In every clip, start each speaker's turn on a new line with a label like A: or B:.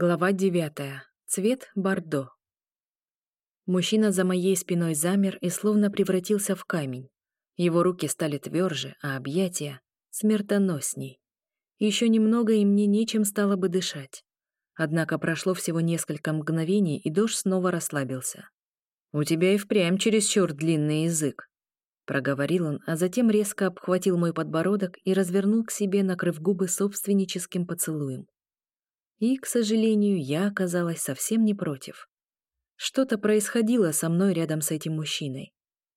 A: Глава девятая. Цвет бордо. Мужчина за моей спиной замер и словно превратился в камень. Его руки стали тверже, а объятия — смертоносней. Еще немного, и мне нечем стало бы дышать. Однако прошло всего несколько мгновений, и дождь снова расслабился. «У тебя и впрямь чересчур длинный язык», — проговорил он, а затем резко обхватил мой подбородок и развернул к себе, накрыв губы собственническим поцелуем. И, к сожалению, я оказалась совсем не против. Что-то происходило со мной рядом с этим мужчиной.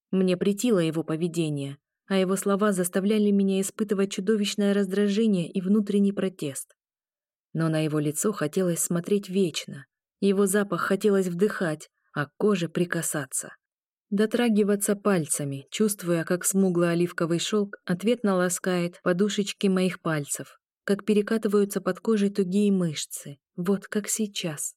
A: Мне претило его поведение, а его слова заставляли меня испытывать чудовищное раздражение и внутренний протест. Но на его лицо хотелось смотреть вечно, его запах хотелось вдыхать, а к коже прикасаться. Дотрагиваться пальцами, чувствуя, как смугло-оливковый шелк ответно ласкает подушечки моих пальцев, как перекатываются под кожей тугие мышцы, вот как сейчас.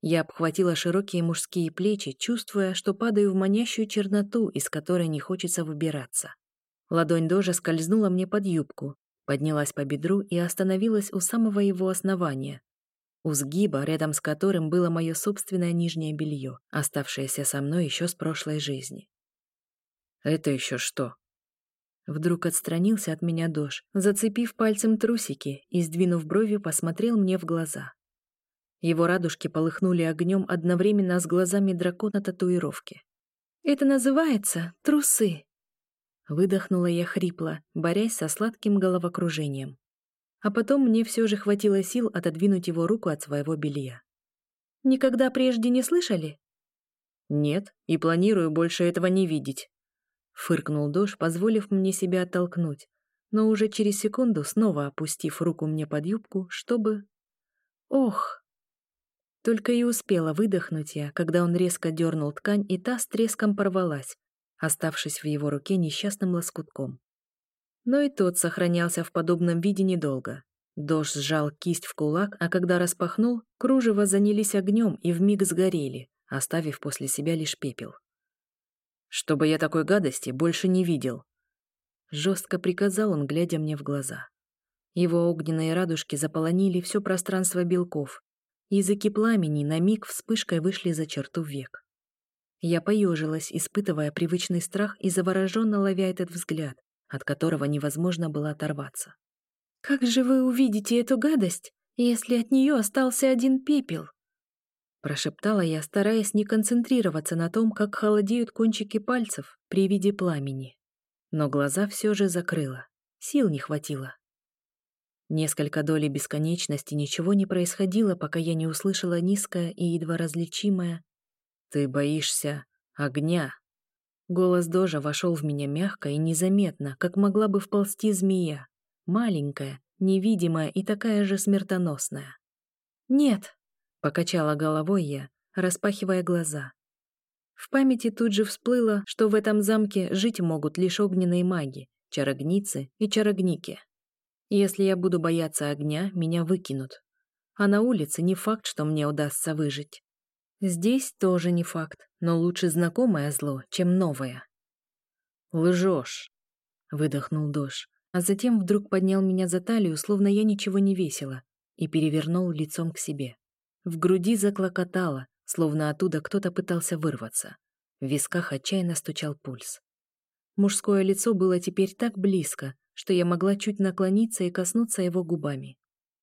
A: Я обхватила широкие мужские плечи, чувствуя, что падаю в манящую черноту, из которой не хочется выбираться. Ладонь Дожа скользнула мне под юбку, поднялась по бедру и остановилась у самого его основания, у сгиба, рядом с которым было мое собственное нижнее белье, оставшееся со мной еще с прошлой жизни. «Это еще что?» Вдруг отстранился от меня Дош, зацепив пальцем трусики и, сдвинув брови, посмотрел мне в глаза. Его радужки полыхнули огнем одновременно с глазами дракона татуировки. «Это называется трусы!» Выдохнула я хрипло, борясь со сладким головокружением. А потом мне все же хватило сил отодвинуть его руку от своего белья. «Никогда прежде не слышали?» «Нет, и планирую больше этого не видеть», Фыркнул Дош, позволив мне себя оттолкнуть, но уже через секунду снова опустив руку мне под юбку, чтобы... Ох! Только и успела выдохнуть я, когда он резко дернул ткань, и та с треском порвалась, оставшись в его руке несчастным лоскутком. Но и тот сохранялся в подобном виде недолго. Дож сжал кисть в кулак, а когда распахнул, кружева занялись огнем и вмиг сгорели, оставив после себя лишь пепел чтобы я такой гадости больше не видел. Жестко приказал он, глядя мне в глаза. Его огненные радужки заполонили все пространство белков. Языки пламени на миг вспышкой вышли за черту век. Я поежилась, испытывая привычный страх и завороженно ловя этот взгляд, от которого невозможно было оторваться. «Как же вы увидите эту гадость, если от нее остался один пепел?» Прошептала я, стараясь не концентрироваться на том, как холодеют кончики пальцев при виде пламени. Но глаза все же закрыла. Сил не хватило. Несколько долей бесконечности ничего не происходило, пока я не услышала низкое и едва различимое «Ты боишься огня». Голос Дожа вошел в меня мягко и незаметно, как могла бы вползти змея. Маленькая, невидимая и такая же смертоносная. «Нет», Покачала головой я, распахивая глаза. В памяти тут же всплыло, что в этом замке жить могут лишь огненные маги, чарогницы и чарогники. Если я буду бояться огня, меня выкинут. А на улице не факт, что мне удастся выжить. Здесь тоже не факт, но лучше знакомое зло, чем новое. «Лжешь», — выдохнул Дош, а затем вдруг поднял меня за талию, словно я ничего не весила, и перевернул лицом к себе. В груди заклокотало, словно оттуда кто-то пытался вырваться. В висках отчаянно стучал пульс. Мужское лицо было теперь так близко, что я могла чуть наклониться и коснуться его губами.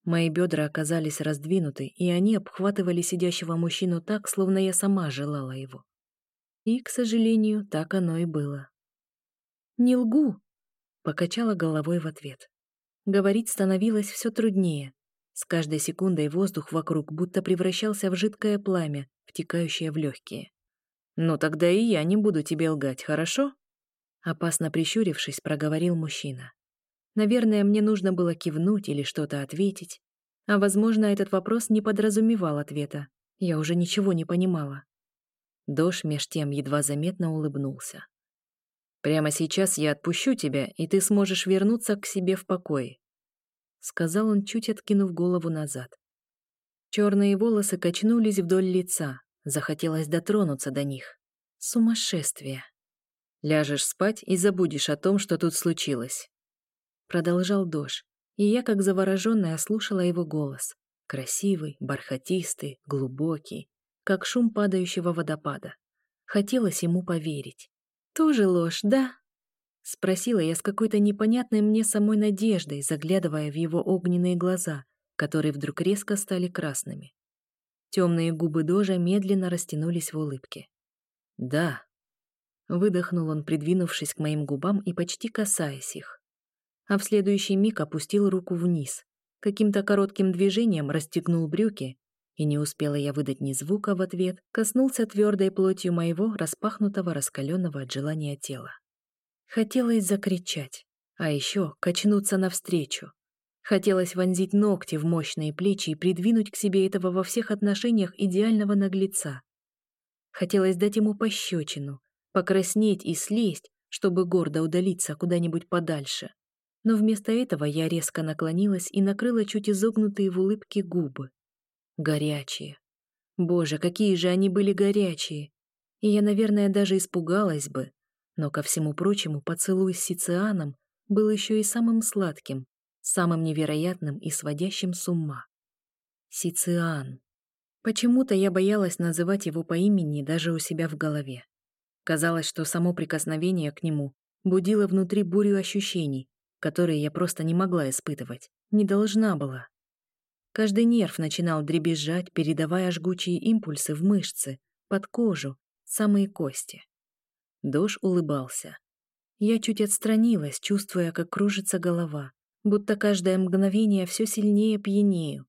A: Мои бедра оказались раздвинуты, и они обхватывали сидящего мужчину так, словно я сама желала его. И, к сожалению, так оно и было. «Не лгу!» — покачала головой в ответ. Говорить становилось все труднее, с каждой секундой воздух вокруг будто превращался в жидкое пламя, втекающее в легкие. «Ну тогда и я не буду тебе лгать, хорошо?» Опасно прищурившись, проговорил мужчина. Наверное, мне нужно было кивнуть или что-то ответить. А, возможно, этот вопрос не подразумевал ответа. Я уже ничего не понимала. Дош меж тем едва заметно улыбнулся. «Прямо сейчас я отпущу тебя, и ты сможешь вернуться к себе в покое сказал он, чуть откинув голову назад. Черные волосы качнулись вдоль лица, захотелось дотронуться до них. Сумасшествие. Ляжешь спать и забудешь о том, что тут случилось. Продолжал Дош, и я, как завороженная, слушала его голос. Красивый, бархатистый, глубокий, как шум падающего водопада. Хотелось ему поверить. «Тоже ложь, да?» Спросила я с какой-то непонятной мне самой надеждой, заглядывая в его огненные глаза, которые вдруг резко стали красными. Темные губы Дожа медленно растянулись в улыбке. «Да», — выдохнул он, придвинувшись к моим губам и почти касаясь их. А в следующий миг опустил руку вниз, каким-то коротким движением расстегнул брюки, и не успела я выдать ни звука в ответ, коснулся твердой плотью моего распахнутого, раскаленного от желания тела. Хотелось закричать, а еще качнуться навстречу. Хотелось вонзить ногти в мощные плечи и придвинуть к себе этого во всех отношениях идеального наглеца. Хотелось дать ему пощечину, покраснеть и слезть, чтобы гордо удалиться куда-нибудь подальше. Но вместо этого я резко наклонилась и накрыла чуть изогнутые в улыбке губы. Горячие. Боже, какие же они были горячие! И я, наверное, даже испугалась бы, но, ко всему прочему, поцелуй с Сицианом был еще и самым сладким, самым невероятным и сводящим с ума. Сициан. Почему-то я боялась называть его по имени даже у себя в голове. Казалось, что само прикосновение к нему будило внутри бурю ощущений, которые я просто не могла испытывать, не должна была. Каждый нерв начинал дребезжать, передавая жгучие импульсы в мышцы, под кожу, самые кости. Дож улыбался. Я чуть отстранилась, чувствуя, как кружится голова, будто каждое мгновение все сильнее пьянею.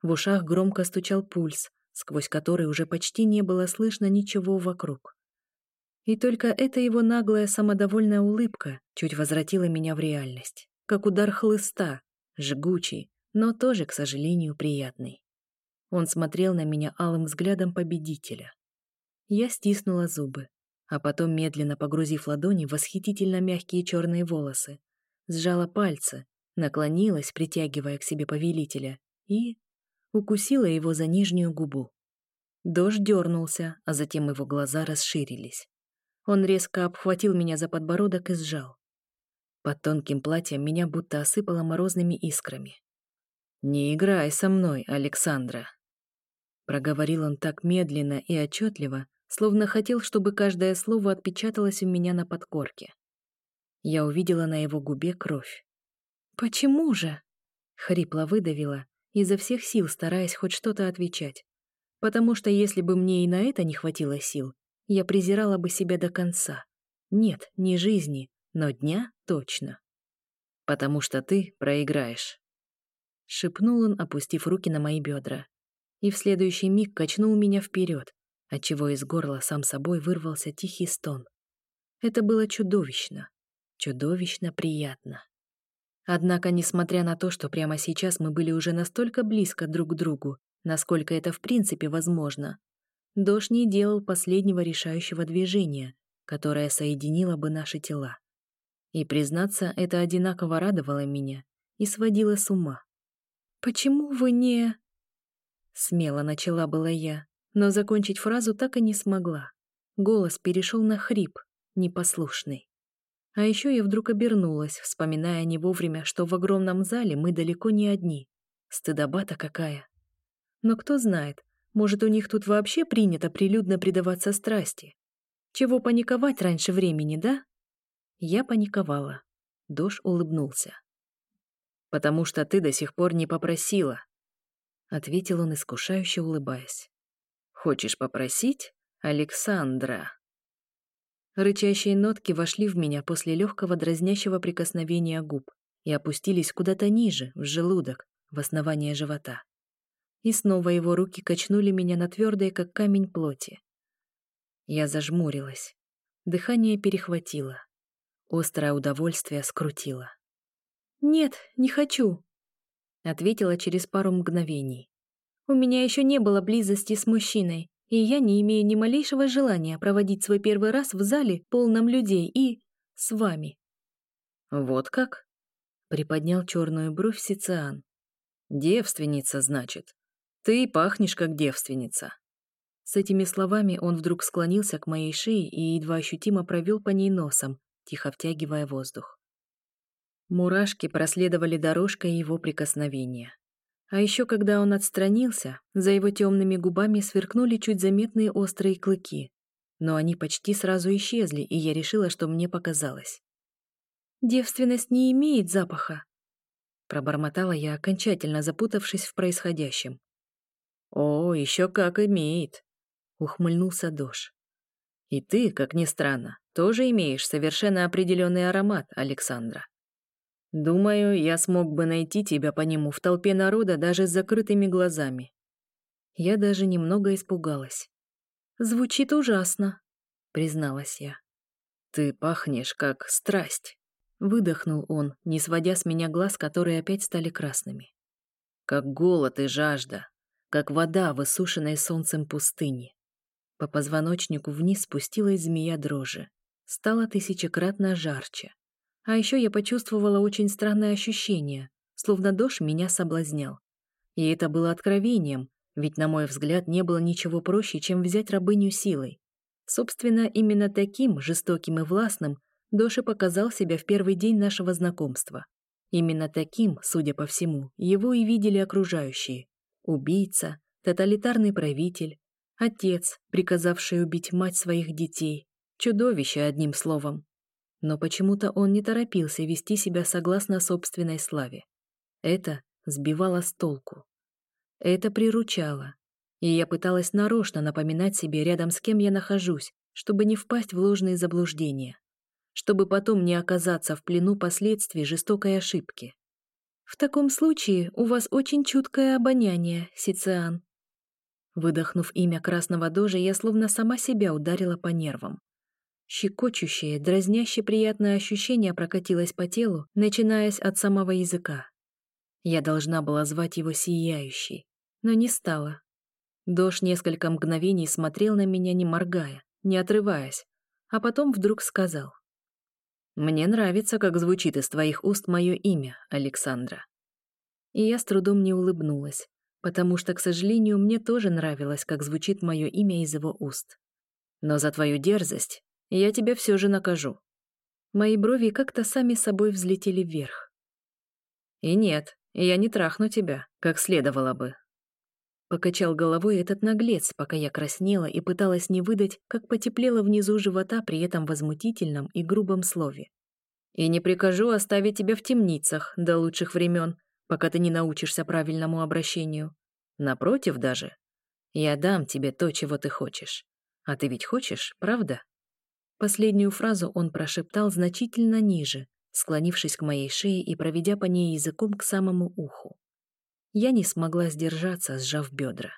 A: В ушах громко стучал пульс, сквозь который уже почти не было слышно ничего вокруг. И только эта его наглая самодовольная улыбка чуть возвратила меня в реальность, как удар хлыста, жгучий, но тоже, к сожалению, приятный. Он смотрел на меня алым взглядом победителя. Я стиснула зубы, а потом, медленно погрузив ладони в восхитительно мягкие черные волосы, сжала пальцы, наклонилась, притягивая к себе повелителя, и укусила его за нижнюю губу. Дождь дернулся, а затем его глаза расширились. Он резко обхватил меня за подбородок и сжал. Под тонким платьем меня будто осыпало морозными искрами. «Не играй со мной, Александра!» Проговорил он так медленно и отчетливо, словно хотел, чтобы каждое слово отпечаталось у меня на подкорке. Я увидела на его губе кровь. «Почему же?» — хрипло выдавила, изо всех сил стараясь хоть что-то отвечать. Потому что если бы мне и на это не хватило сил, я презирала бы себя до конца. Нет, не жизни, но дня точно. «Потому что ты проиграешь», — шепнул он, опустив руки на мои бедра. И в следующий миг качнул меня вперед, отчего из горла сам собой вырвался тихий стон. Это было чудовищно, чудовищно приятно. Однако, несмотря на то, что прямо сейчас мы были уже настолько близко друг к другу, насколько это в принципе возможно, Дош не делал последнего решающего движения, которое соединило бы наши тела. И, признаться, это одинаково радовало меня и сводило с ума. «Почему вы не...» Смело начала была я, но закончить фразу так и не смогла. Голос перешел на хрип, непослушный. А еще я вдруг обернулась, вспоминая не вовремя, что в огромном зале мы далеко не одни. Стыдоба-то какая. Но кто знает, может, у них тут вообще принято прилюдно предаваться страсти. Чего паниковать раньше времени, да? Я паниковала. Дош улыбнулся. «Потому что ты до сих пор не попросила», — ответил он, искушающе улыбаясь. Хочешь попросить, Александра?» Рычащие нотки вошли в меня после легкого дразнящего прикосновения губ и опустились куда-то ниже, в желудок, в основание живота. И снова его руки качнули меня на твердое, как камень плоти. Я зажмурилась. Дыхание перехватило. Острое удовольствие скрутило. «Нет, не хочу», — ответила через пару мгновений. У меня еще не было близости с мужчиной, и я не имею ни малейшего желания проводить свой первый раз в зале, полном людей, и... с вами».
B: «Вот как?» — приподнял черную бровь Сициан. «Девственница, значит. Ты пахнешь как девственница».
A: С этими словами он вдруг склонился к моей шее и едва ощутимо провел по ней носом, тихо втягивая воздух. Мурашки проследовали дорожкой его прикосновения А еще когда он отстранился, за его темными губами сверкнули чуть заметные острые клыки. Но они почти сразу исчезли, и я решила, что мне показалось. «Девственность не имеет запаха», — пробормотала я, окончательно запутавшись в происходящем.
B: «О, еще как имеет», — ухмыльнулся Дош. «И ты, как ни странно, тоже имеешь совершенно определенный аромат, Александра. Думаю, я смог бы найти тебя по нему в толпе народа даже с закрытыми глазами.
A: Я даже немного испугалась. Звучит ужасно, призналась я.
B: Ты пахнешь как страсть,
A: выдохнул он, не сводя с меня глаз, которые опять стали красными.
B: Как голод и жажда, как вода в иссушенной солнцем пустыне.
A: По позвоночнику вниз спустилась змея дрожи. Стало тысячекратно жарче. А еще я почувствовала очень странное ощущение, словно дождь меня соблазнял. И это было откровением, ведь, на мой взгляд, не было ничего проще, чем взять рабыню силой. Собственно, именно таким, жестоким и властным, Доши показал себя в первый день нашего знакомства. Именно таким, судя по всему, его и видели окружающие. Убийца, тоталитарный правитель, отец, приказавший убить мать своих детей, чудовище, одним словом но почему-то он не торопился вести себя согласно собственной славе. Это сбивало с толку. Это приручало. И я пыталась нарочно напоминать себе, рядом с кем я нахожусь, чтобы не впасть в ложные заблуждения, чтобы потом не оказаться в плену последствий жестокой ошибки. В таком случае у вас очень чуткое обоняние, Сициан. Выдохнув имя Красного Дожа, я словно сама себя ударила по нервам. Щекочущее, дразняще приятное ощущение прокатилось по телу, начинаясь от самого языка. Я должна была звать его Сияющий, но не стала. Дож несколько мгновений смотрел на меня, не моргая, не отрываясь, а потом вдруг сказал. «Мне нравится, как звучит из твоих уст мое имя, Александра». И я с трудом не улыбнулась, потому что, к сожалению, мне тоже нравилось, как звучит мое имя из его уст. Но за твою дерзость я тебя все же накажу». Мои брови как-то сами собой взлетели вверх. «И нет, я не трахну тебя, как следовало бы». Покачал головой этот наглец, пока я краснела и пыталась не выдать, как потеплело внизу живота при этом возмутительном и грубом слове. «И не прикажу оставить тебя в темницах до лучших времен, пока ты не научишься правильному обращению. Напротив даже, я дам тебе то, чего ты хочешь. А ты ведь хочешь, правда?» Последнюю фразу он прошептал значительно ниже, склонившись к моей шее и проведя по ней языком к самому уху. Я не смогла сдержаться, сжав бедра.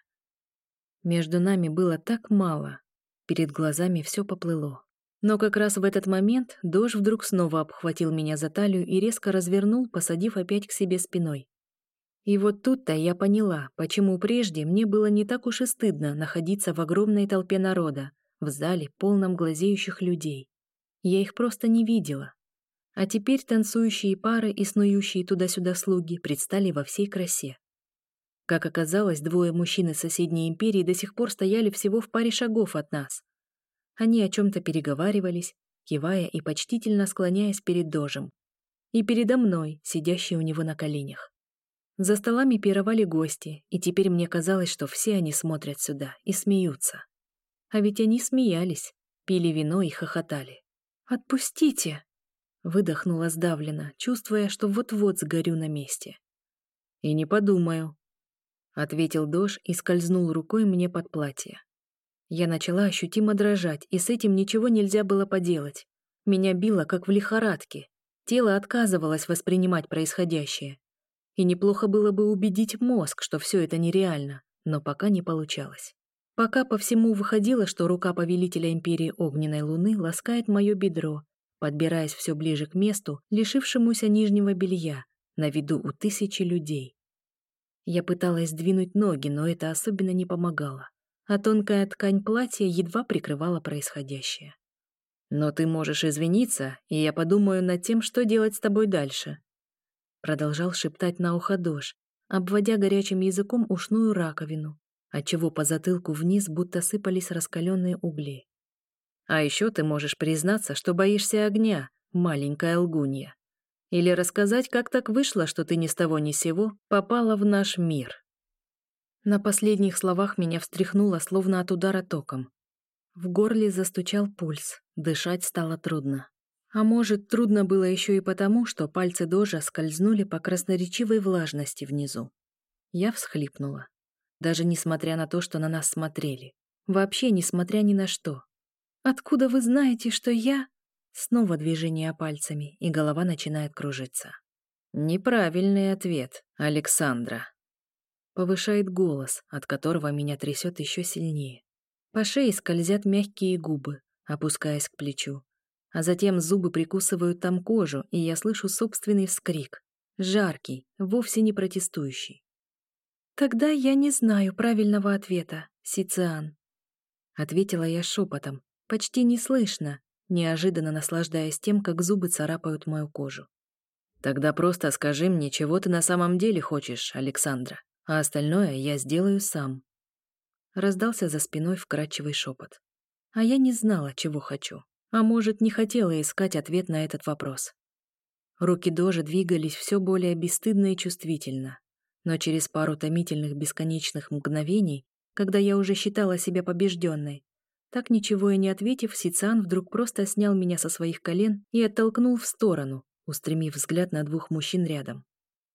A: Между нами было так мало, перед глазами все поплыло. Но как раз в этот момент Дож вдруг снова обхватил меня за талию и резко развернул, посадив опять к себе спиной. И вот тут-то я поняла, почему прежде мне было не так уж и стыдно находиться в огромной толпе народа, в зале, полном глазеющих людей. Я их просто не видела. А теперь танцующие пары и снующие туда-сюда слуги предстали во всей красе. Как оказалось, двое мужчин из соседней империи до сих пор стояли всего в паре шагов от нас. Они о чем-то переговаривались, кивая и почтительно склоняясь перед дожем. И передо мной, сидящей у него на коленях. За столами пировали гости, и теперь мне казалось, что все они смотрят сюда и смеются. А ведь они смеялись, пили вино и хохотали. «Отпустите!» — выдохнула сдавленно, чувствуя, что вот-вот сгорю на месте. «И не подумаю», — ответил Дош и скользнул рукой мне под платье. Я начала ощутимо дрожать, и с этим ничего нельзя было поделать. Меня било, как в лихорадке. Тело отказывалось воспринимать происходящее. И неплохо было бы убедить мозг, что все это нереально, но пока не получалось. Пока по всему выходило, что рука повелителя империи огненной луны ласкает мое бедро, подбираясь все ближе к месту, лишившемуся нижнего белья, на виду у тысячи людей. Я пыталась сдвинуть ноги, но это особенно не помогало, а тонкая ткань платья едва прикрывала происходящее. «Но ты можешь извиниться, и я подумаю над тем, что делать с тобой дальше», продолжал шептать на ухо Дож, обводя горячим языком ушную раковину, отчего по затылку вниз будто сыпались раскаленные угли. А еще ты можешь признаться, что боишься огня, маленькая лгунья. Или рассказать, как так вышло, что ты ни с того ни сего попала в наш мир?» На последних словах меня встряхнуло, словно от удара током. В горле застучал пульс, дышать стало трудно. А может, трудно было еще и потому, что пальцы Дожа скользнули по красноречивой влажности внизу. Я всхлипнула. Даже несмотря на то, что на нас смотрели. Вообще, несмотря ни на что. «Откуда вы знаете, что я...» Снова движение пальцами, и голова начинает кружиться. «Неправильный ответ, Александра». Повышает голос, от которого меня трясет еще сильнее. По шее скользят мягкие губы, опускаясь к плечу. А затем зубы прикусывают там кожу, и я слышу собственный вскрик. Жаркий, вовсе не протестующий. «Тогда я не знаю правильного ответа, Сициан», — ответила я шепотом, почти неслышно, неожиданно наслаждаясь тем, как зубы царапают мою кожу. «Тогда просто скажи мне, чего ты на самом деле хочешь, Александра, а остальное я сделаю сам», Раздался за спиной вкрадчивый шепот. А я не знала, чего хочу. А может, не хотела искать ответ на этот вопрос. Руки Дожи двигались все более бесстыдно и чувствительно. Но через пару томительных бесконечных мгновений, когда я уже считала себя побежденной, так ничего и не ответив, Сицан вдруг просто снял меня со своих колен и оттолкнул в сторону, устремив взгляд на двух мужчин рядом.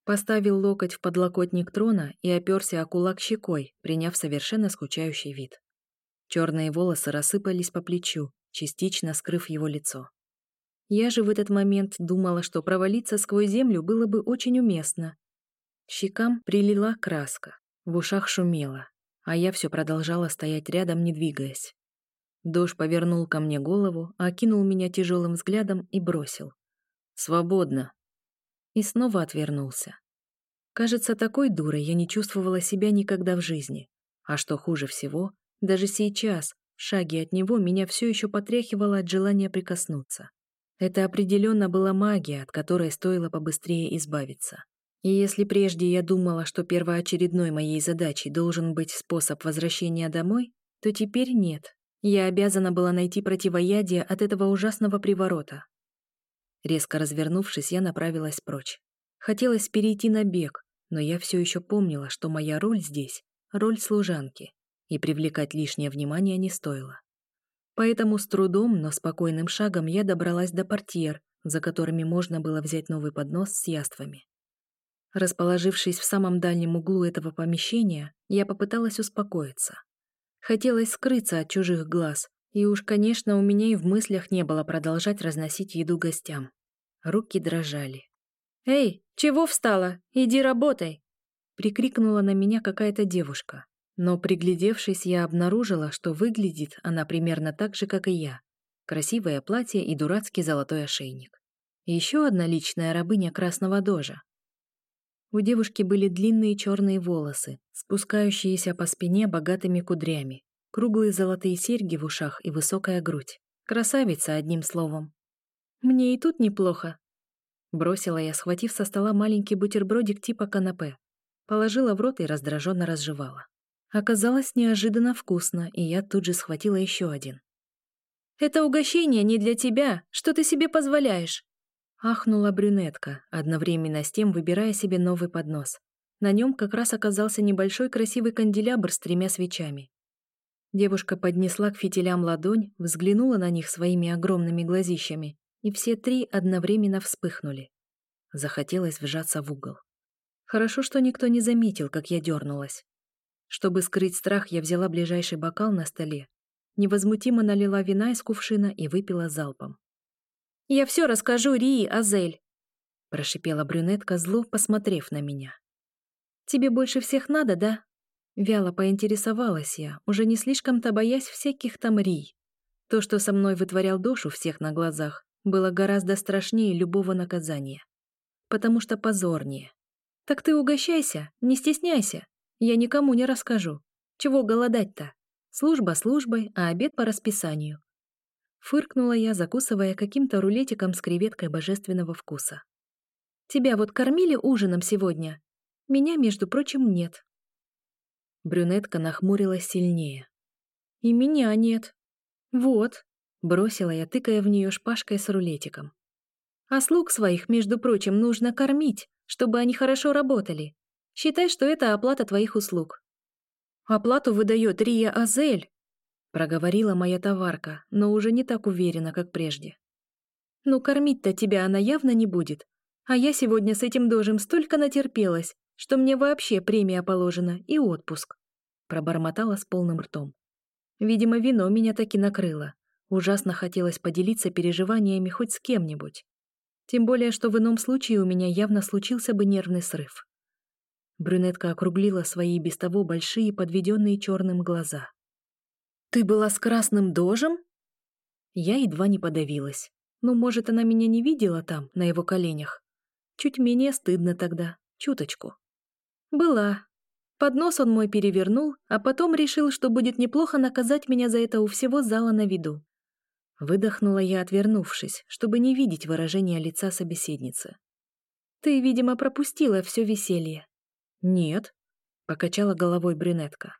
A: Поставил локоть в подлокотник трона и оперся о кулак щекой, приняв совершенно скучающий вид. Черные волосы рассыпались по плечу, частично скрыв его лицо. Я же в этот момент думала, что провалиться сквозь землю было бы очень уместно. Щекам прилила краска, в ушах шумело, а я все продолжала стоять рядом, не двигаясь. Дож повернул ко мне голову, окинул меня тяжелым взглядом и бросил. «Свободно!» и снова отвернулся. Кажется, такой дурой я не чувствовала себя никогда в жизни. А что хуже всего, даже сейчас, в шаге от него, меня все еще потряхивало от желания прикоснуться. Это определенно была магия, от которой стоило побыстрее избавиться. И если прежде я думала, что первоочередной моей задачей должен быть способ возвращения домой, то теперь нет. Я обязана была найти противоядие от этого ужасного приворота. Резко развернувшись, я направилась прочь. Хотелось перейти на бег, но я все еще помнила, что моя роль здесь — роль служанки, и привлекать лишнее внимание не стоило. Поэтому с трудом, но спокойным шагом я добралась до портьер, за которыми можно было взять новый поднос с яствами. Расположившись в самом дальнем углу этого помещения, я попыталась успокоиться. Хотелось скрыться от чужих глаз, и уж, конечно, у меня и в мыслях не было продолжать разносить еду гостям. Руки дрожали. «Эй, чего встала? Иди работай!» Прикрикнула на меня какая-то девушка. Но, приглядевшись, я обнаружила, что выглядит она примерно так же, как и я. Красивое платье и дурацкий золотой ошейник. еще одна личная рабыня красного дожа. У девушки были длинные черные волосы, спускающиеся по спине богатыми кудрями, круглые золотые серьги в ушах и высокая грудь. Красавица, одним словом. «Мне и тут неплохо», — бросила я, схватив со стола маленький бутербродик типа канапе. Положила в рот и раздраженно разжевала. Оказалось неожиданно вкусно, и я тут же схватила еще один. «Это угощение не для тебя. Что ты себе позволяешь?» Ахнула брюнетка, одновременно с тем выбирая себе новый поднос. На нем как раз оказался небольшой красивый канделябр с тремя свечами. Девушка поднесла к фитилям ладонь, взглянула на них своими огромными глазищами, и все три одновременно вспыхнули. Захотелось вжаться в угол. Хорошо, что никто не заметил, как я дернулась. Чтобы скрыть страх, я взяла ближайший бокал на столе, невозмутимо налила вина из кувшина и выпила залпом. «Я все расскажу Рии, Азель!» прошипела брюнетка, зло посмотрев на меня. «Тебе больше всех надо, да?» Вяло поинтересовалась я, уже не слишком-то боясь всяких там рий. То, что со мной вытворял душу всех на глазах, было гораздо страшнее любого наказания. Потому что позорнее. Так ты угощайся, не стесняйся. Я никому не расскажу. Чего голодать-то? Служба службой, а обед по расписанию. Фыркнула я, закусывая каким-то рулетиком с креветкой божественного вкуса. Тебя вот кормили ужином сегодня? Меня, между прочим, нет. Брюнетка нахмурилась сильнее. «И меня нет». «Вот», — бросила я, тыкая в нее шпажкой с рулетиком. А слуг своих, между прочим, нужно кормить, чтобы они хорошо работали. Считай, что это оплата твоих услуг». «Оплату выдает Рия Азель», — проговорила моя товарка, но уже не так уверенно, как прежде. «Ну, кормить-то тебя она явно не будет. А я сегодня с этим дожем столько натерпелась, что мне вообще премия положена и отпуск», — пробормотала с полным ртом. Видимо, вино меня таки накрыло. Ужасно хотелось поделиться переживаниями хоть с кем-нибудь. Тем более, что в ином случае у меня явно случился бы нервный срыв. Брюнетка округлила свои без того большие, подведенные черным глаза. «Ты была с красным дожем?» Я едва не подавилась. Ну, может, она меня не видела там, на его коленях. Чуть менее стыдно тогда, чуточку. «Была», Поднос он мой перевернул, а потом решил, что будет неплохо наказать меня за это у всего зала на виду. Выдохнула я, отвернувшись, чтобы не видеть выражения лица собеседницы. «Ты, видимо, пропустила все веселье». «Нет», — покачала головой брюнетка.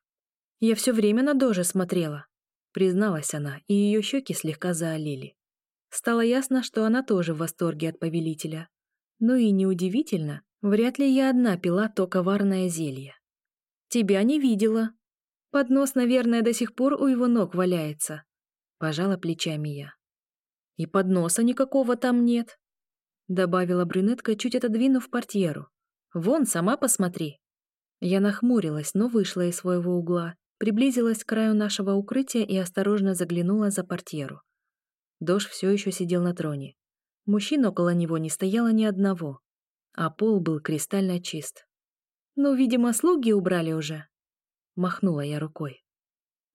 A: «Я все время на Доже смотрела», — призналась она, и ее щеки слегка заолели. Стало ясно, что она тоже в восторге от повелителя. Ну и неудивительно, вряд ли я одна пила то коварное зелье. Тебя не видела. Поднос, наверное, до сих пор у его ног валяется. Пожала плечами я. И подноса никакого там нет. Добавила брюнетка, чуть отодвинув портьеру. Вон, сама посмотри. Я нахмурилась, но вышла из своего угла, приблизилась к краю нашего укрытия и осторожно заглянула за портьеру. Дож все еще сидел на троне. Мужчин около него не стояло ни одного, а пол был кристально чист. «Ну, видимо, слуги убрали уже», — махнула я рукой.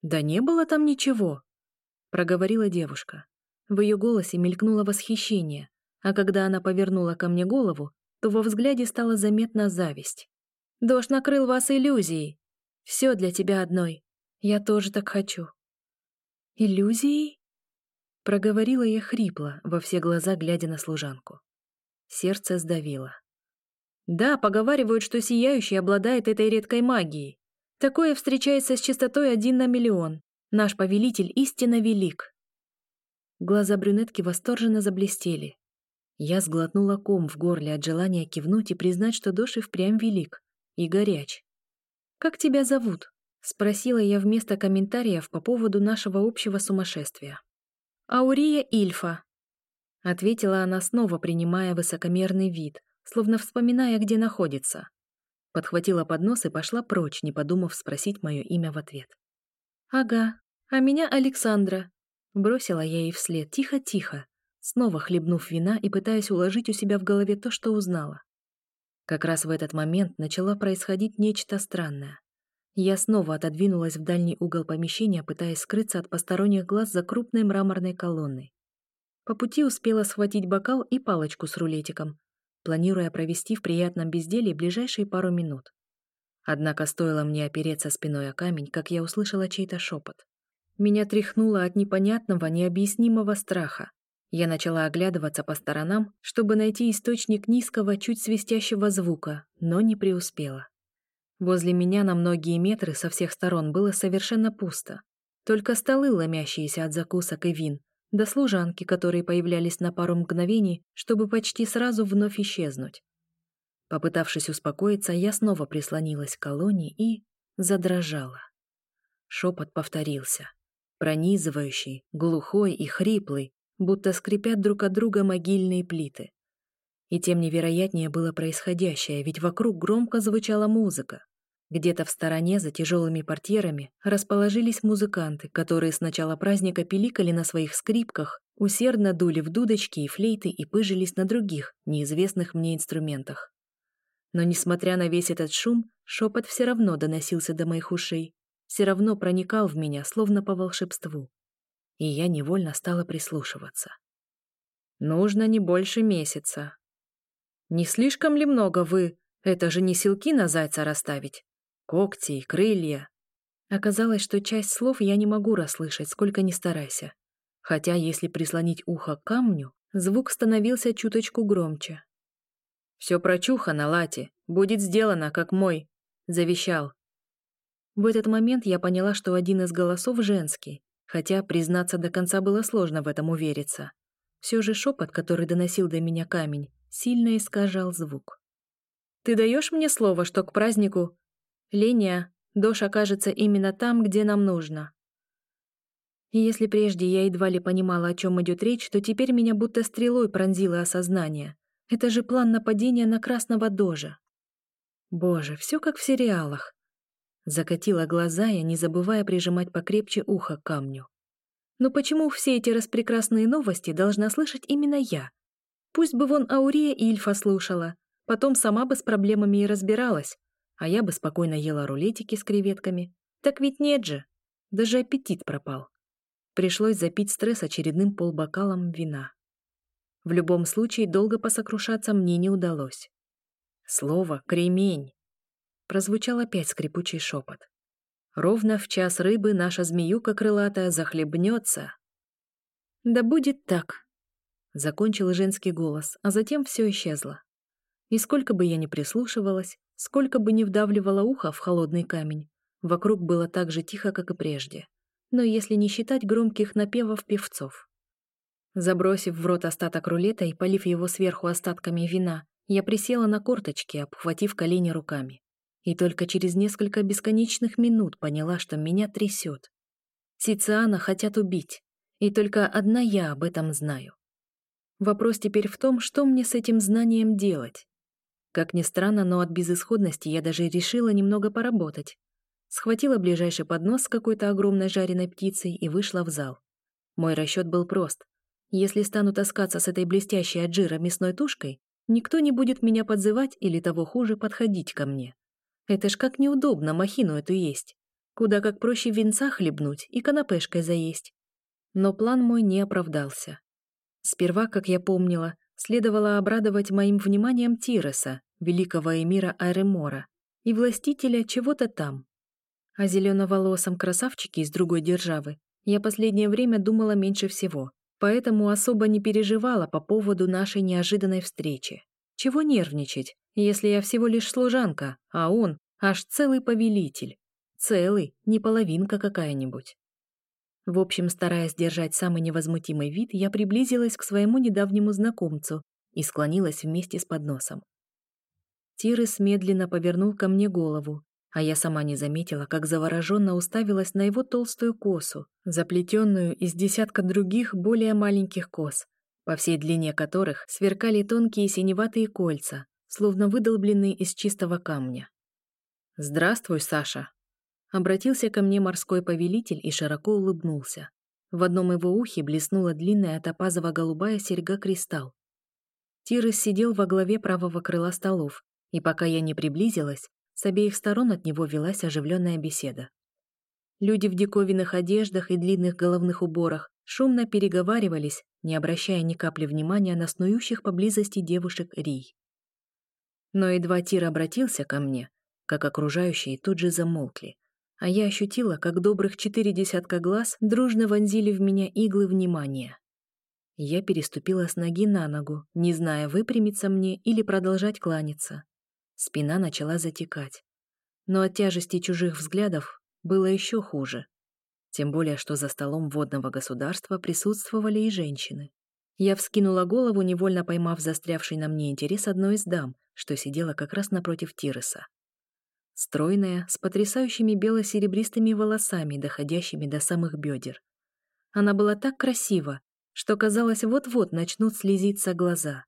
A: «Да не было там ничего», — проговорила девушка. В ее голосе мелькнуло восхищение, а когда она повернула ко мне голову, то во взгляде стала заметна зависть. «Дождь накрыл вас иллюзией. Все для тебя одной. Я тоже так хочу». «Иллюзией?» Проговорила я хрипло, во все глаза глядя на служанку. Сердце сдавило. Да, поговаривают, что Сияющий обладает этой редкой магией. Такое встречается с частотой один на миллион. Наш повелитель истинно велик. Глаза брюнетки восторженно заблестели. Я сглотнула ком в горле от желания кивнуть и признать, что Доши впрямь велик и горяч. «Как тебя зовут?» — спросила я вместо комментариев по поводу нашего общего сумасшествия. «Аурия Ильфа», — ответила она снова, принимая высокомерный вид — словно вспоминая, где находится. Подхватила поднос и пошла прочь, не подумав спросить мое имя в ответ. «Ага, а меня Александра», — бросила я ей вслед, тихо-тихо, снова хлебнув вина и пытаясь уложить у себя в голове то, что узнала. Как раз в этот момент начало происходить нечто странное. Я снова отодвинулась в дальний угол помещения, пытаясь скрыться от посторонних глаз за крупной мраморной колонной. По пути успела схватить бокал и палочку с рулетиком, планируя провести в приятном безделье ближайшие пару минут. Однако стоило мне опереться спиной о камень, как я услышала чей-то шепот. Меня тряхнуло от непонятного, необъяснимого страха. Я начала оглядываться по сторонам, чтобы найти источник низкого, чуть свистящего звука, но не преуспела. Возле меня на многие метры со всех сторон было совершенно пусто. Только столы, ломящиеся от закусок и вин, до служанки, которые появлялись на пару мгновений, чтобы почти сразу вновь исчезнуть. Попытавшись успокоиться, я снова прислонилась к колонне и задрожала. Шепот повторился, пронизывающий, глухой и хриплый, будто скрипят друг от друга могильные плиты. И тем невероятнее было происходящее, ведь вокруг громко звучала музыка. Где-то в стороне, за тяжелыми портьерами, расположились музыканты, которые с начала праздника пиликали на своих скрипках, усердно дули в дудочки и флейты и пыжились на других, неизвестных мне инструментах. Но, несмотря на весь этот шум, шепот все равно доносился до моих ушей, все равно проникал в меня, словно по волшебству. И я невольно стала прислушиваться. «Нужно не больше месяца». «Не слишком ли много вы? Это же не силки на зайца расставить когти и крылья. Оказалось, что часть слов я не могу расслышать, сколько ни старайся. Хотя, если прислонить ухо к камню, звук становился чуточку громче. «Все прочухано, Лати, будет сделано, как мой», — завещал. В этот момент я поняла, что один из голосов женский, хотя, признаться, до конца было сложно в этом увериться. Все же шепот, который доносил до меня камень, сильно искажал звук. «Ты даешь мне слово, что к празднику...» «Леня, Дош окажется именно там, где нам нужно». Если прежде я едва ли понимала, о чем идет речь, то теперь меня будто стрелой пронзило осознание. Это же план нападения на Красного Дожа. Боже, все как в сериалах. Закатила глаза я, не забывая прижимать покрепче ухо к камню. Но почему все эти распрекрасные новости должна слышать именно я? Пусть бы вон Аурия Ильфа слушала, потом сама бы с проблемами и разбиралась, а я бы спокойно ела рулетики с креветками. Так ведь нет же. Даже аппетит пропал. Пришлось запить стресс очередным полбокалом вина. В любом случае, долго посокрушаться мне не удалось. Слово «кремень» прозвучал опять скрипучий шепот. Ровно в час рыбы наша змеюка крылатая захлебнется. «Да будет так», — закончил женский голос, а затем все исчезло. И сколько бы я ни прислушивалась, сколько бы ни вдавливала ухо в холодный камень, вокруг было так же тихо, как и прежде но если не считать громких напевов певцов. Забросив в рот остаток рулета и полив его сверху остатками вина, я присела на корточки, обхватив колени руками. И только через несколько бесконечных минут поняла, что меня трясет. Сициана хотят убить, и только одна я об этом знаю. Вопрос теперь в том, что мне с этим знанием делать. Как ни странно, но от безысходности я даже решила немного поработать, схватила ближайший поднос с какой-то огромной жареной птицей и вышла в зал. Мой расчет был прост. Если стану таскаться с этой блестящей от жира мясной тушкой, никто не будет меня подзывать или того хуже подходить ко мне. Это ж как неудобно махину эту есть. Куда как проще винца хлебнуть и канапешкой заесть. Но план мой не оправдался. Сперва, как я помнила, следовало обрадовать моим вниманием Тиреса, великого эмира Айремора, и властителя чего-то там, о зеленоволосом красавчике из другой державы я последнее время думала меньше всего, поэтому особо не переживала по поводу нашей неожиданной встречи. Чего нервничать, если я всего лишь служанка, а он аж целый повелитель. Целый, не половинка какая-нибудь. В общем, стараясь держать самый невозмутимый вид, я приблизилась к своему недавнему знакомцу и склонилась вместе с подносом. Тирес медленно повернул ко мне голову, а я сама не заметила, как завороженно уставилась на его толстую косу, заплетенную из десятка других более маленьких кос, по всей длине которых сверкали тонкие синеватые кольца, словно выдолбленные из чистого камня. «Здравствуй, Саша!» Обратился ко мне морской повелитель и широко улыбнулся. В одном его ухе блеснула длинная топазово-голубая серьга-кристалл. Тирес сидел во главе правого крыла столов, и пока я не приблизилась, с обеих сторон от него велась оживленная беседа. Люди в диковинных одеждах и длинных головных уборах шумно переговаривались, не обращая ни капли внимания на снующих поблизости девушек Рий. Но едва Тир обратился ко мне, как окружающие тут же замолкли, а я ощутила, как добрых четыре десятка глаз дружно вонзили в меня иглы внимания. Я переступила с ноги на ногу, не зная, выпрямиться мне или продолжать кланяться. Спина начала затекать. Но от тяжести чужих взглядов было еще хуже. Тем более, что за столом водного государства присутствовали и женщины. Я вскинула голову, невольно поймав застрявший на мне интерес одной из дам, что сидела как раз напротив Тиреса. Стройная, с потрясающими бело-серебристыми волосами, доходящими до самых бедер. Она была так красива, что казалось, вот-вот начнут слезиться глаза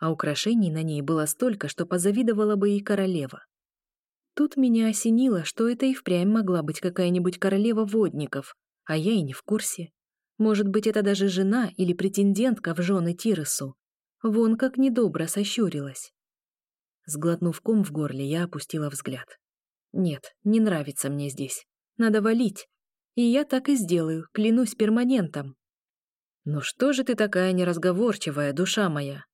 A: а украшений на ней было столько, что позавидовала бы и королева. Тут меня осенило, что это и впрямь могла быть какая-нибудь королева водников, а я и не в курсе. Может быть, это даже жена или претендентка в жены Тиресу. Вон как недобро сощурилась. Сглотнув ком в горле, я опустила взгляд. Нет, не нравится мне здесь. Надо валить. И я так и сделаю, клянусь перманентом. «Ну что же ты такая неразговорчивая, душа моя?»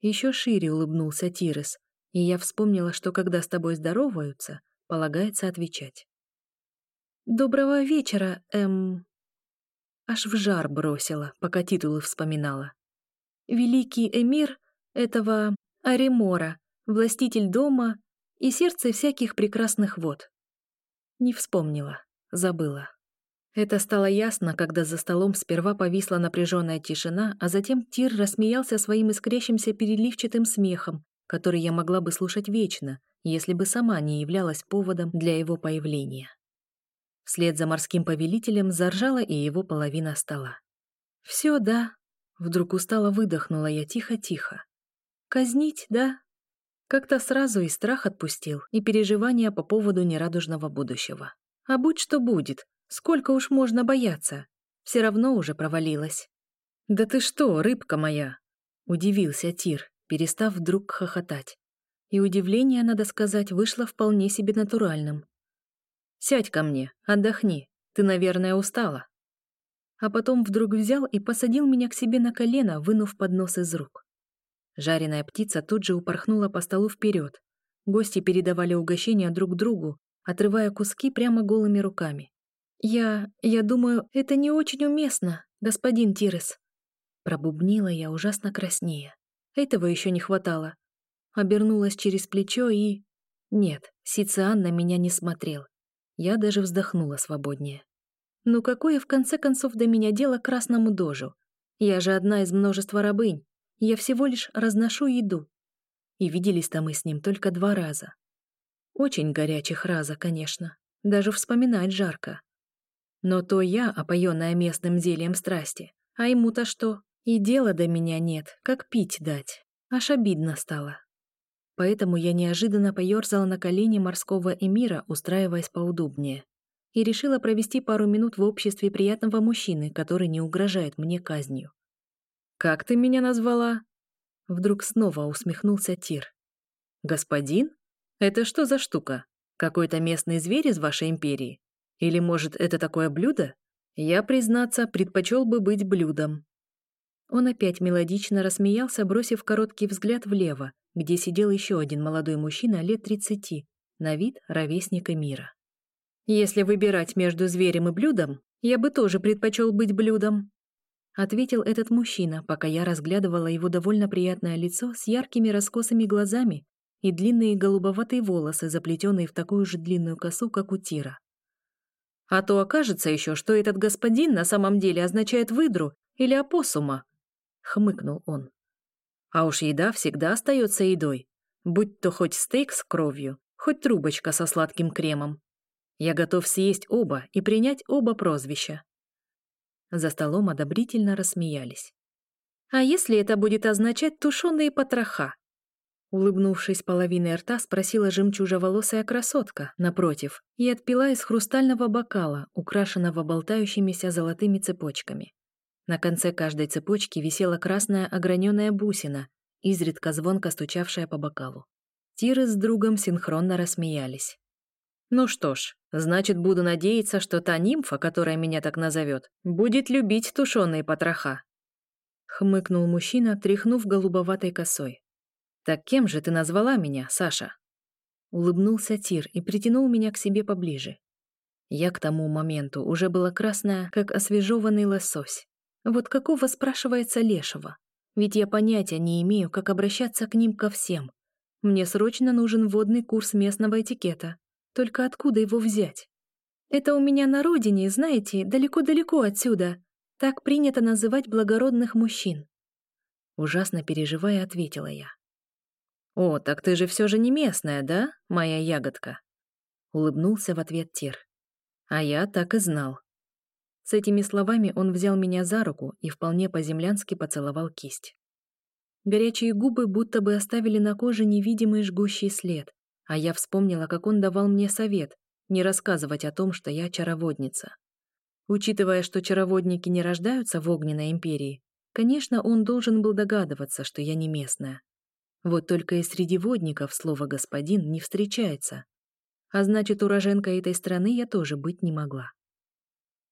A: Еще шире улыбнулся Тирес, и я вспомнила, что когда с тобой здороваются, полагается отвечать. «Доброго вечера, эм...» Аж в жар бросила, пока титулы вспоминала. «Великий эмир этого Аремора, властитель дома и сердце всяких прекрасных вод». Не вспомнила, забыла. Это стало ясно, когда за столом сперва повисла напряженная тишина, а затем Тир рассмеялся своим искрящимся переливчатым смехом, который я могла бы слушать вечно, если бы сама не являлась поводом для его появления. Вслед за морским повелителем заржала и его половина стола. «Все, да», — вдруг устало выдохнула я тихо-тихо. «Казнить, да?» Как-то сразу и страх отпустил, и переживания по поводу нерадужного будущего. А будь что будет, сколько уж можно бояться? Все равно уже провалилась. «Да ты что, рыбка моя!» — удивился Тир, перестав вдруг хохотать. И удивление, надо сказать, вышло вполне себе натуральным. «Сядь ко мне, отдохни, ты, наверное, устала». А потом вдруг взял и посадил меня к себе на колено, вынув поднос из рук. Жареная птица тут же упорхнула по столу вперед. Гости передавали угощения друг другу, отрывая куски прямо голыми руками. «Я... я думаю, это не очень уместно, господин Тирес». Пробубнила я ужасно краснее. Этого еще не хватало. Обернулась через плечо и... Нет, Сициан на меня не смотрел. Я даже вздохнула свободнее. Ну какое в конце концов до меня дело красному дожу? Я же одна из множества рабынь. Я всего лишь разношу еду. И виделись-то мы с ним только два раза. Очень горячих раза, конечно. Даже вспоминать жарко. Но то я, опоенная местным зельем страсти, а ему-то что? И дела до меня нет, как пить дать. Аж обидно стало. Поэтому я неожиданно поёрзала на колени морского эмира, устраиваясь поудобнее. И решила провести пару минут в обществе приятного мужчины, который не угрожает мне казнью. «Как ты меня назвала?» Вдруг снова усмехнулся Тир. «Господин? Это что за штука? Какой-то местный зверь из вашей империи? Или, может, это такое блюдо? Я, признаться, предпочел бы быть блюдом». Он опять мелодично рассмеялся, бросив короткий взгляд влево, где сидел еще один молодой мужчина лет тридцати, на вид ровесника мира. «Если выбирать между зверем и блюдом, я бы тоже предпочел быть блюдом», ответил этот мужчина, пока я разглядывала его довольно приятное лицо с яркими раскосыми глазами и длинные голубоватые волосы, заплетенные в такую же длинную косу, как у Тира. А то окажется еще, что этот господин на самом деле означает выдру или опоссума, хмыкнул он. А уж еда всегда остается едой, будь то хоть стейк с кровью, хоть трубочка со сладким кремом. Я готов съесть оба и принять оба прозвища. За столом одобрительно рассмеялись. «А если это будет означать тушеные потроха?» Улыбнувшись половиной рта, спросила жемчужеволосая красотка, напротив, и отпила из хрустального бокала, украшенного болтающимися золотыми цепочками. На конце каждой цепочки висела красная ограненная бусина, изредка звонко стучавшая по бокалу. Тиры с другом синхронно рассмеялись. Ну что ж, значит, буду надеяться, что та нимфа, которая меня так назовет, будет любить тушеные потроха. Хмыкнул мужчина, тряхнув голубоватой косой. Так кем же ты назвала меня, Саша? Улыбнулся Тир и притянул меня к себе поближе. Я к тому моменту уже была красная, как освежеванный лосось. Вот какого спрашивается лешего? Ведь я понятия не имею, как обращаться к ним ко всем. Мне срочно нужен водный курс местного этикета. Только откуда его взять? Это у меня на родине, знаете, далеко-далеко отсюда. Так принято называть благородных мужчин. Ужасно переживая, ответила я. «О, так ты же все же не местная, да, моя ягодка?» Улыбнулся в ответ Тир. «А я так и знал». С этими словами он взял меня за руку и вполне по-землянски поцеловал кисть. Горячие губы будто бы оставили на коже невидимый жгущий след, а я вспомнила, как он давал мне совет не рассказывать о том, что я чароводница. Учитывая, что чароводники не рождаются в огненной империи, конечно, он должен был догадываться, что я не местная. Вот только и среди водников слово «господин» не встречается. А значит, уроженкой этой страны я тоже быть не могла.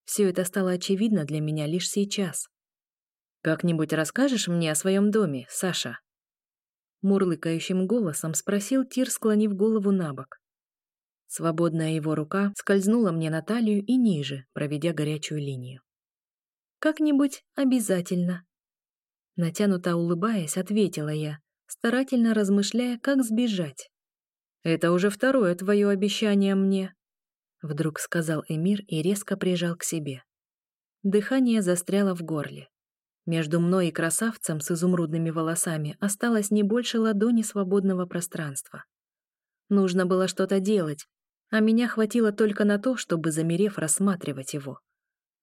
A: Все это стало очевидно для меня лишь сейчас. «Как-нибудь расскажешь мне о своем доме, Саша?» Мурлыкающим голосом спросил Тир, склонив голову на бок. Свободная его рука скользнула мне на талию и ниже, проведя горячую линию. «Как-нибудь обязательно». Натянуто улыбаясь, ответила я, старательно размышляя, как сбежать. «Это уже второе твое обещание мне». вдруг сказал Эмир и резко прижал к себе. Дыхание застряло в горле. Между мной и красавцем с изумрудными волосами осталось не больше ладони свободного пространства. Нужно было что-то делать, а меня хватило только на то, чтобы, замерев, рассматривать его.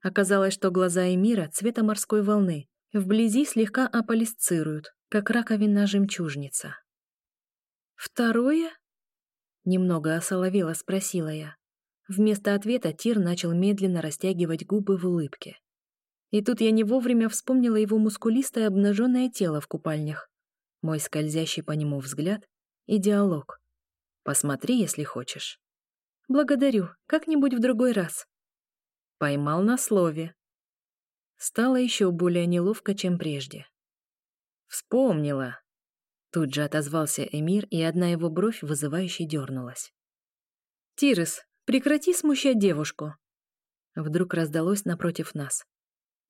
A: Оказалось, что глаза Эмира цвета морской волны вблизи слегка аполисцируют, как раковина жемчужница. «Второе?» Немного осоловела спросила я. Вместо ответа Тир начал медленно растягивать губы в улыбке. И тут я не вовремя вспомнила его мускулистое обнаженное тело в купальнях, мой скользящий по нему взгляд и диалог. «Посмотри, если хочешь». «Благодарю, как-нибудь в другой раз». Поймал на слове. Стало еще более неловко, чем прежде. «Вспомнила», Тут же отозвался Эмир, и одна его бровь вызывающе дернулась. «Тирес, прекрати смущать девушку!» Вдруг раздалось напротив нас.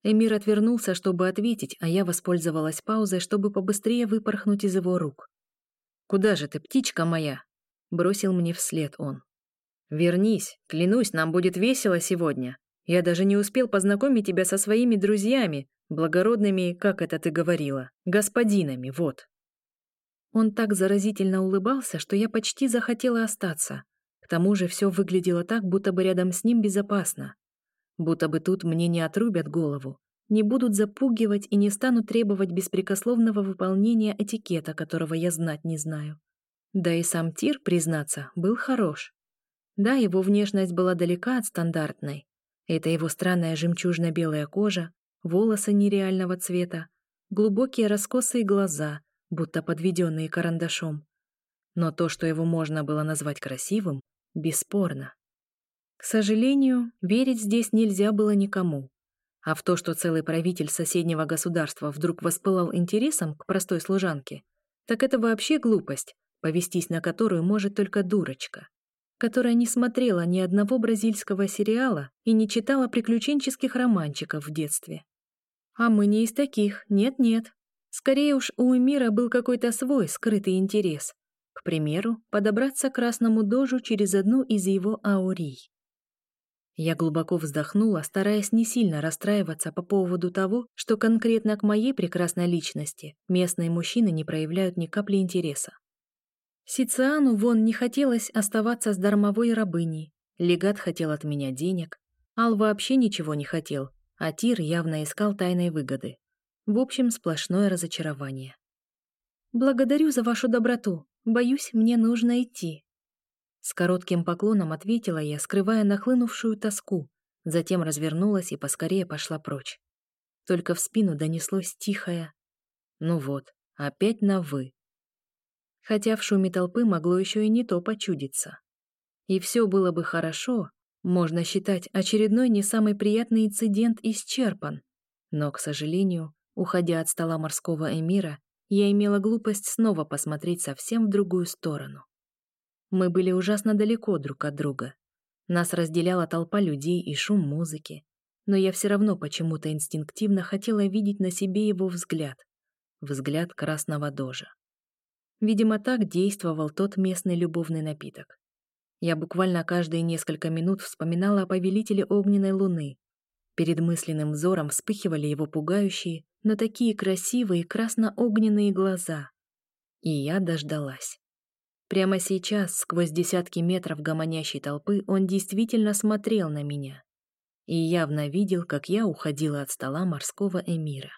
A: Эмир отвернулся, чтобы ответить, а я воспользовалась паузой, чтобы побыстрее выпорхнуть из его рук. «Куда же ты, птичка моя?» — бросил мне вслед он. «Вернись, клянусь, нам будет весело сегодня. Я даже не успел познакомить тебя со своими друзьями, благородными, как это ты говорила, господинами, вот». Он так заразительно улыбался, что я почти захотела остаться. К тому же все выглядело так, будто бы рядом с ним безопасно. Будто бы тут мне не отрубят голову, не будут запугивать и не станут требовать беспрекословного выполнения этикета, которого я знать не знаю. Да и сам Тир, признаться, был хорош. Да, его внешность была далека от стандартной. Это его странная жемчужно-белая кожа, волосы нереального цвета, глубокие раскосые глаза — будто подведенные карандашом. Но то, что его можно было назвать красивым, бесспорно. К сожалению, верить здесь нельзя было никому. А в то, что целый правитель соседнего государства вдруг воспылал интересом к простой служанке, так это вообще глупость, повестись на которую может только дурочка, которая не смотрела ни одного бразильского сериала и не читала приключенческих романчиков в детстве. А мы не из таких, нет-нет. Скорее уж у Эмира был какой-то свой скрытый интерес. К примеру, подобраться к красному дожу через одну из его аурий. Я глубоко вздохнула, стараясь не сильно расстраиваться по поводу того, что конкретно к моей прекрасной личности местные мужчины не проявляют ни капли интереса. Сициану вон не хотелось оставаться с дармовой рабыней, легат хотел от меня денег, Ал вообще ничего не хотел, а Тир явно искал тайной выгоды. В общем, сплошное разочарование. «Благодарю за вашу доброту. Боюсь, мне нужно идти». С коротким поклоном ответила я, скрывая нахлынувшую тоску, затем развернулась и поскорее пошла прочь. Только в спину донеслось тихое «Ну вот, опять на «вы». Хотя в шуме толпы могло еще и не то почудиться. И все было бы хорошо, можно считать очередной не самый приятный инцидент исчерпан. Но, к сожалению, Уходя от стола морского эмира, я имела глупость снова посмотреть совсем в другую сторону. Мы были ужасно далеко друг от друга. Нас разделяла толпа людей и шум музыки, но я все равно почему-то инстинктивно хотела видеть на себе его взгляд. Взгляд красного дожа. Видимо, так действовал тот местный любовный напиток. Я буквально каждые несколько минут вспоминала о повелителе огненной луны. Перед мысленным взором вспыхивали его пугающие, но такие красивые красно-огненные глаза. И я дождалась. Прямо сейчас, сквозь десятки метров гомонящей толпы, он действительно смотрел на меня и явно видел, как я уходила от стола морского эмира.